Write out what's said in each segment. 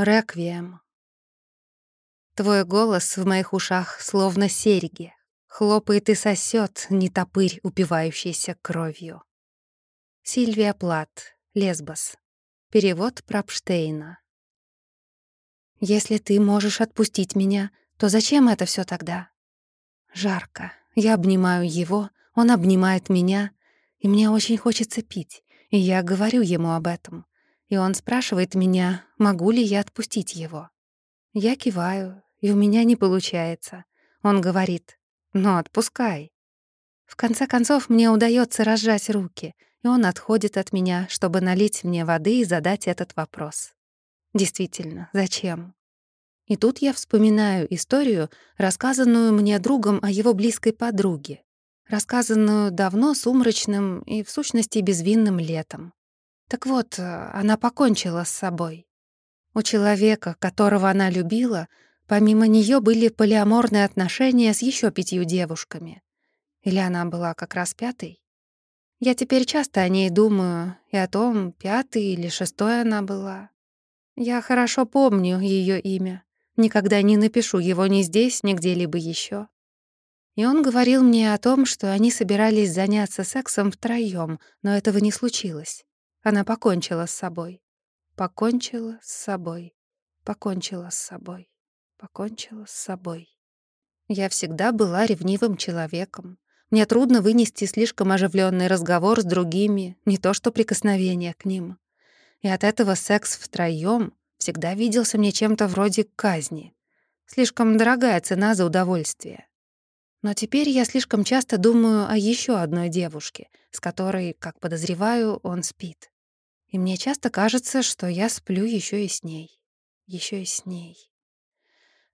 Реквием. Твой голос в моих ушах словно серьги. Хлопает и сосет нетопырь, упивающийся кровью. Сильвия Плат, Лесбос. Перевод Прапштейна. Если ты можешь отпустить меня, то зачем это все тогда? Жарко. Я обнимаю его, он обнимает меня, и мне очень хочется пить, и я говорю ему об этом и он спрашивает меня, могу ли я отпустить его. Я киваю, и у меня не получается. Он говорит, ну отпускай. В конце концов, мне удается разжать руки, и он отходит от меня, чтобы налить мне воды и задать этот вопрос. Действительно, зачем? И тут я вспоминаю историю, рассказанную мне другом о его близкой подруге, рассказанную давно сумрачным и, в сущности, безвинным летом. Так вот, э, она покончила с собой. У человека, которого она любила, помимо нее были полиаморные отношения с еще пятью девушками. Или она была как раз пятой? Я теперь часто о ней думаю и о том, пятой или шестой она была. Я хорошо помню ее имя. Никогда не напишу его ни здесь, ни где-либо еще. И он говорил мне о том, что они собирались заняться сексом втроём, но этого не случилось. Она покончила с собой. Покончила с собой. Покончила с собой. Покончила с собой. Я всегда была ревнивым человеком. Мне трудно вынести слишком оживленный разговор с другими, не то что прикосновение к ним. И от этого секс втроём всегда виделся мне чем-то вроде казни. Слишком дорогая цена за удовольствие. Но теперь я слишком часто думаю о еще одной девушке, с которой, как подозреваю, он спит. И мне часто кажется, что я сплю еще и с ней. еще и с ней.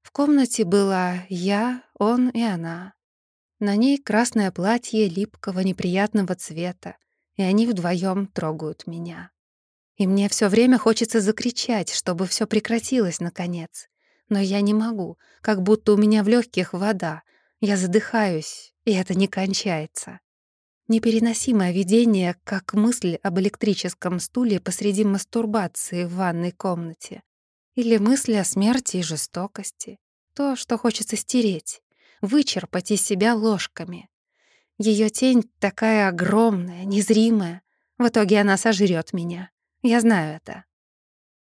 В комнате была я, он и она. На ней красное платье липкого неприятного цвета, и они вдвоем трогают меня. И мне все время хочется закричать, чтобы все прекратилось наконец. Но я не могу, как будто у меня в легких вода, я задыхаюсь, и это не кончается. Непереносимое видение, как мысль об электрическом стуле посреди мастурбации в ванной комнате. Или мысли о смерти и жестокости. То, что хочется стереть, вычерпать из себя ложками. Ее тень такая огромная, незримая. В итоге она сожрет меня. Я знаю это.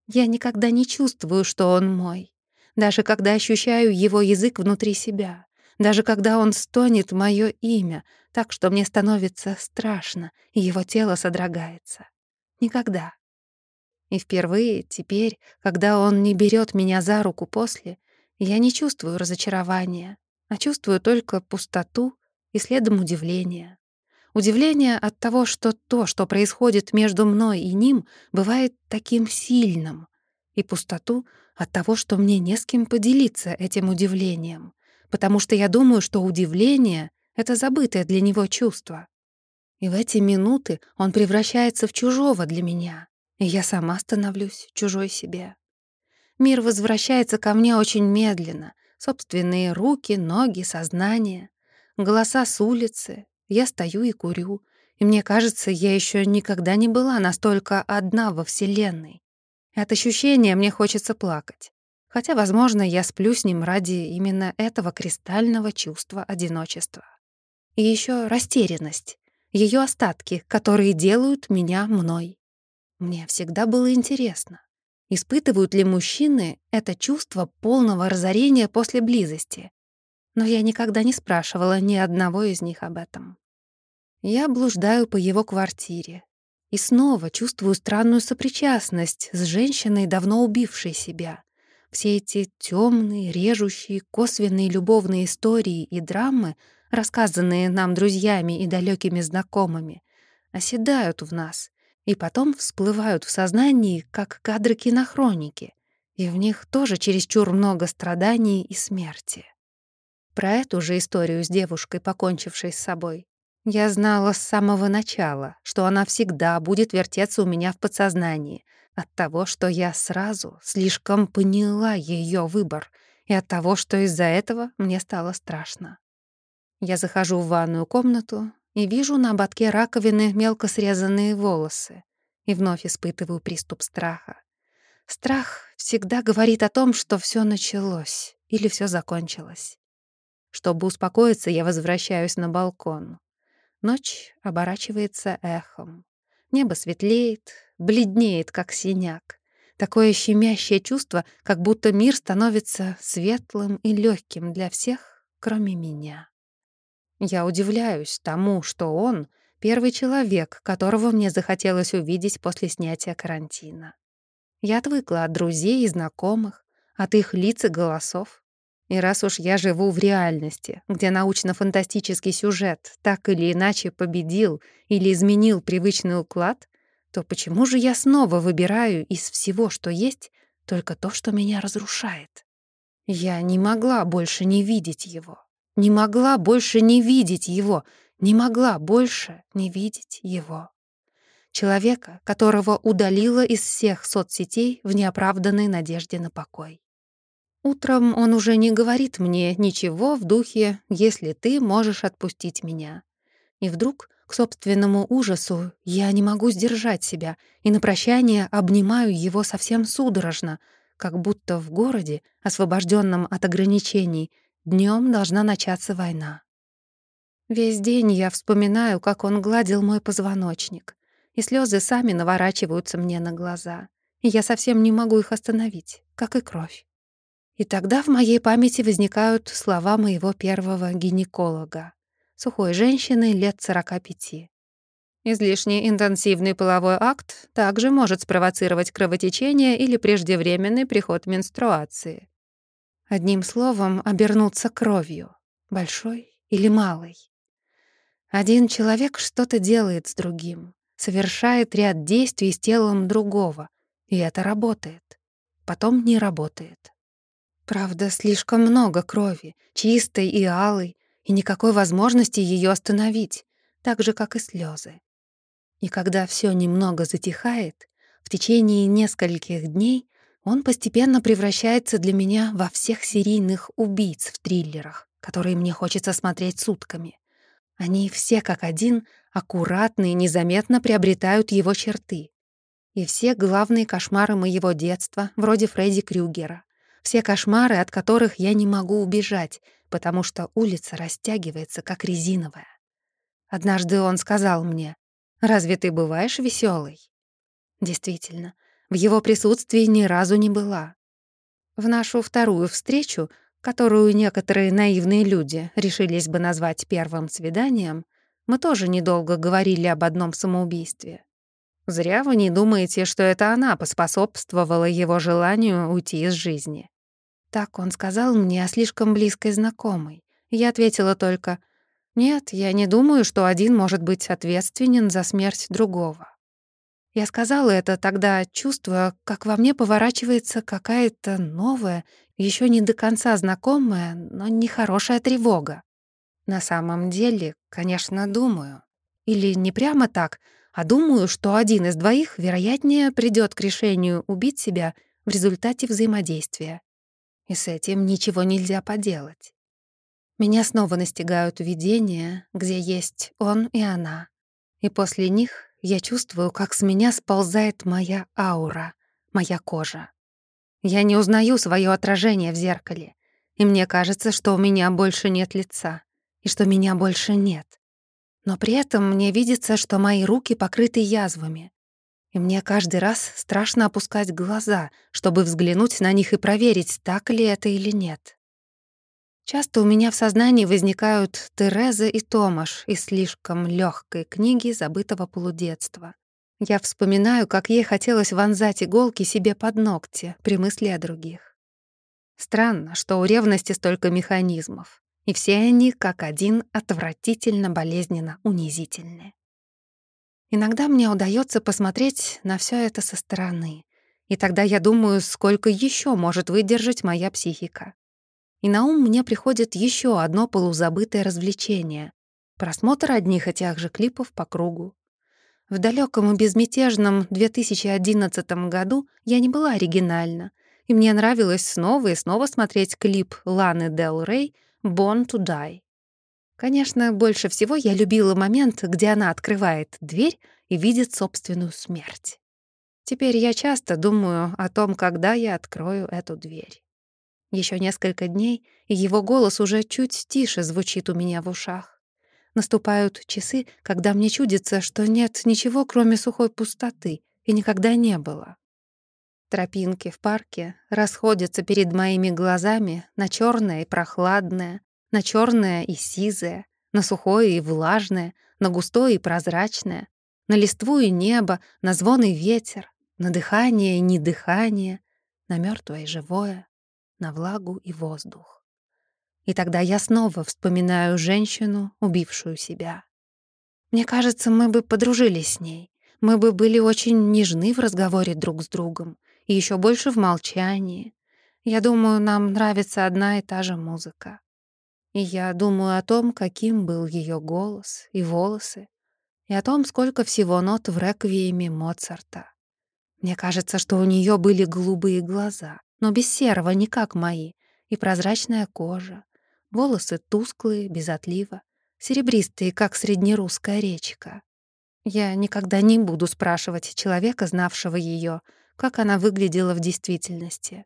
Я никогда не чувствую, что он мой. Даже когда ощущаю его язык внутри себя даже когда он стонет моё имя, так что мне становится страшно, и его тело содрогается. Никогда. И впервые теперь, когда он не берет меня за руку после, я не чувствую разочарования, а чувствую только пустоту и следом удивление. Удивление от того, что то, что происходит между мной и ним, бывает таким сильным, и пустоту от того, что мне не с кем поделиться этим удивлением, потому что я думаю, что удивление — это забытое для него чувство. И в эти минуты он превращается в чужого для меня, и я сама становлюсь чужой себе. Мир возвращается ко мне очень медленно. Собственные руки, ноги, сознание, голоса с улицы. Я стою и курю, и мне кажется, я еще никогда не была настолько одна во Вселенной. От ощущения мне хочется плакать. Хотя, возможно, я сплю с ним ради именно этого кристального чувства одиночества. И еще растерянность, ее остатки, которые делают меня мной. Мне всегда было интересно, испытывают ли мужчины это чувство полного разорения после близости. Но я никогда не спрашивала ни одного из них об этом. Я блуждаю по его квартире и снова чувствую странную сопричастность с женщиной, давно убившей себя — все эти темные, режущие, косвенные любовные истории и драмы, рассказанные нам друзьями и далекими знакомыми, оседают в нас и потом всплывают в сознании, как кадры кинохроники, и в них тоже чересчур много страданий и смерти. Про эту же историю с девушкой, покончившей с собой, я знала с самого начала, что она всегда будет вертеться у меня в подсознании, от того, что я сразу слишком поняла ее выбор, и от того, что из-за этого мне стало страшно. Я захожу в ванную комнату и вижу на ободке раковины мелко срезанные волосы и вновь испытываю приступ страха. Страх всегда говорит о том, что все началось или все закончилось. Чтобы успокоиться, я возвращаюсь на балкон. Ночь оборачивается эхом. Небо светлеет, бледнеет, как синяк. Такое щемящее чувство, как будто мир становится светлым и легким для всех, кроме меня. Я удивляюсь тому, что он — первый человек, которого мне захотелось увидеть после снятия карантина. Я отвыкла от друзей и знакомых, от их лиц и голосов. И раз уж я живу в реальности, где научно-фантастический сюжет так или иначе победил или изменил привычный уклад, то почему же я снова выбираю из всего, что есть, только то, что меня разрушает? Я не могла больше не видеть его. Не могла больше не видеть его. Не могла больше не видеть его. Человека, которого удалила из всех соцсетей в неоправданной надежде на покой. Утром он уже не говорит мне ничего в духе «если ты можешь отпустить меня». И вдруг к собственному ужасу я не могу сдержать себя и на прощание обнимаю его совсем судорожно, как будто в городе, освобожденном от ограничений, днем должна начаться война. Весь день я вспоминаю, как он гладил мой позвоночник, и слезы сами наворачиваются мне на глаза, и я совсем не могу их остановить, как и кровь. И тогда в моей памяти возникают слова моего первого гинеколога сухой женщины лет 45. Излишне интенсивный половой акт также может спровоцировать кровотечение или преждевременный приход менструации. Одним словом, обернуться кровью, большой или малой. Один человек что-то делает с другим, совершает ряд действий с телом другого, и это работает. Потом не работает. Правда, слишком много крови, чистой и алой, и никакой возможности ее остановить, так же, как и слезы. И когда все немного затихает, в течение нескольких дней он постепенно превращается для меня во всех серийных убийц в триллерах, которые мне хочется смотреть сутками. Они все как один аккуратно и незаметно приобретают его черты. И все главные кошмары моего детства, вроде Фредди Крюгера. Все кошмары, от которых я не могу убежать, потому что улица растягивается, как резиновая. Однажды он сказал мне, «Разве ты бываешь веселой? Действительно, в его присутствии ни разу не была. В нашу вторую встречу, которую некоторые наивные люди решились бы назвать первым свиданием, мы тоже недолго говорили об одном самоубийстве. Зря вы не думаете, что это она поспособствовала его желанию уйти из жизни. Так он сказал мне о слишком близкой знакомой. Я ответила только «Нет, я не думаю, что один может быть ответственен за смерть другого». Я сказала это тогда, чувствуя, как во мне поворачивается какая-то новая, еще не до конца знакомая, но нехорошая тревога. На самом деле, конечно, думаю. Или не прямо так, а думаю, что один из двоих, вероятнее, придет к решению убить себя в результате взаимодействия и с этим ничего нельзя поделать. Меня снова настигают видения, где есть он и она, и после них я чувствую, как с меня сползает моя аура, моя кожа. Я не узнаю свое отражение в зеркале, и мне кажется, что у меня больше нет лица, и что меня больше нет. Но при этом мне видится, что мои руки покрыты язвами, и мне каждый раз страшно опускать глаза, чтобы взглянуть на них и проверить, так ли это или нет. Часто у меня в сознании возникают Тереза и Томаш из слишком легкой книги забытого полудетства. Я вспоминаю, как ей хотелось вонзать иголки себе под ногти при мысли о других. Странно, что у ревности столько механизмов, и все они, как один, отвратительно болезненно унизительны. Иногда мне удается посмотреть на все это со стороны, и тогда я думаю, сколько еще может выдержать моя психика. И на ум мне приходит еще одно полузабытое развлечение — просмотр одних и тех же клипов по кругу. В далеком и безмятежном 2011 году я не была оригинальна, и мне нравилось снова и снова смотреть клип Ланы Дел Рей «Born to Die». Конечно, больше всего я любила момент, где она открывает дверь и видит собственную смерть. Теперь я часто думаю о том, когда я открою эту дверь. Еще несколько дней, и его голос уже чуть тише звучит у меня в ушах. Наступают часы, когда мне чудится, что нет ничего, кроме сухой пустоты, и никогда не было. Тропинки в парке расходятся перед моими глазами на черное и прохладное, на черное и сизое, на сухое и влажное, на густое и прозрачное, на листву и небо, на звон и ветер, на дыхание и недыхание, на мертвое и живое, на влагу и воздух. И тогда я снова вспоминаю женщину, убившую себя. Мне кажется, мы бы подружились с ней. Мы бы были очень нежны в разговоре друг с другом и еще больше в молчании. Я думаю, нам нравится одна и та же музыка. И я думаю о том, каким был ее голос и волосы, и о том, сколько всего нот в реквиеме Моцарта. Мне кажется, что у нее были голубые глаза, но без серого, не как мои, и прозрачная кожа, волосы тусклые, без отлива, серебристые, как среднерусская речка. Я никогда не буду спрашивать человека, знавшего ее, как она выглядела в действительности.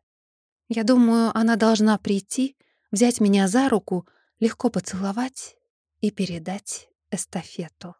Я думаю, она должна прийти, взять меня за руку, легко поцеловать и передать эстафету.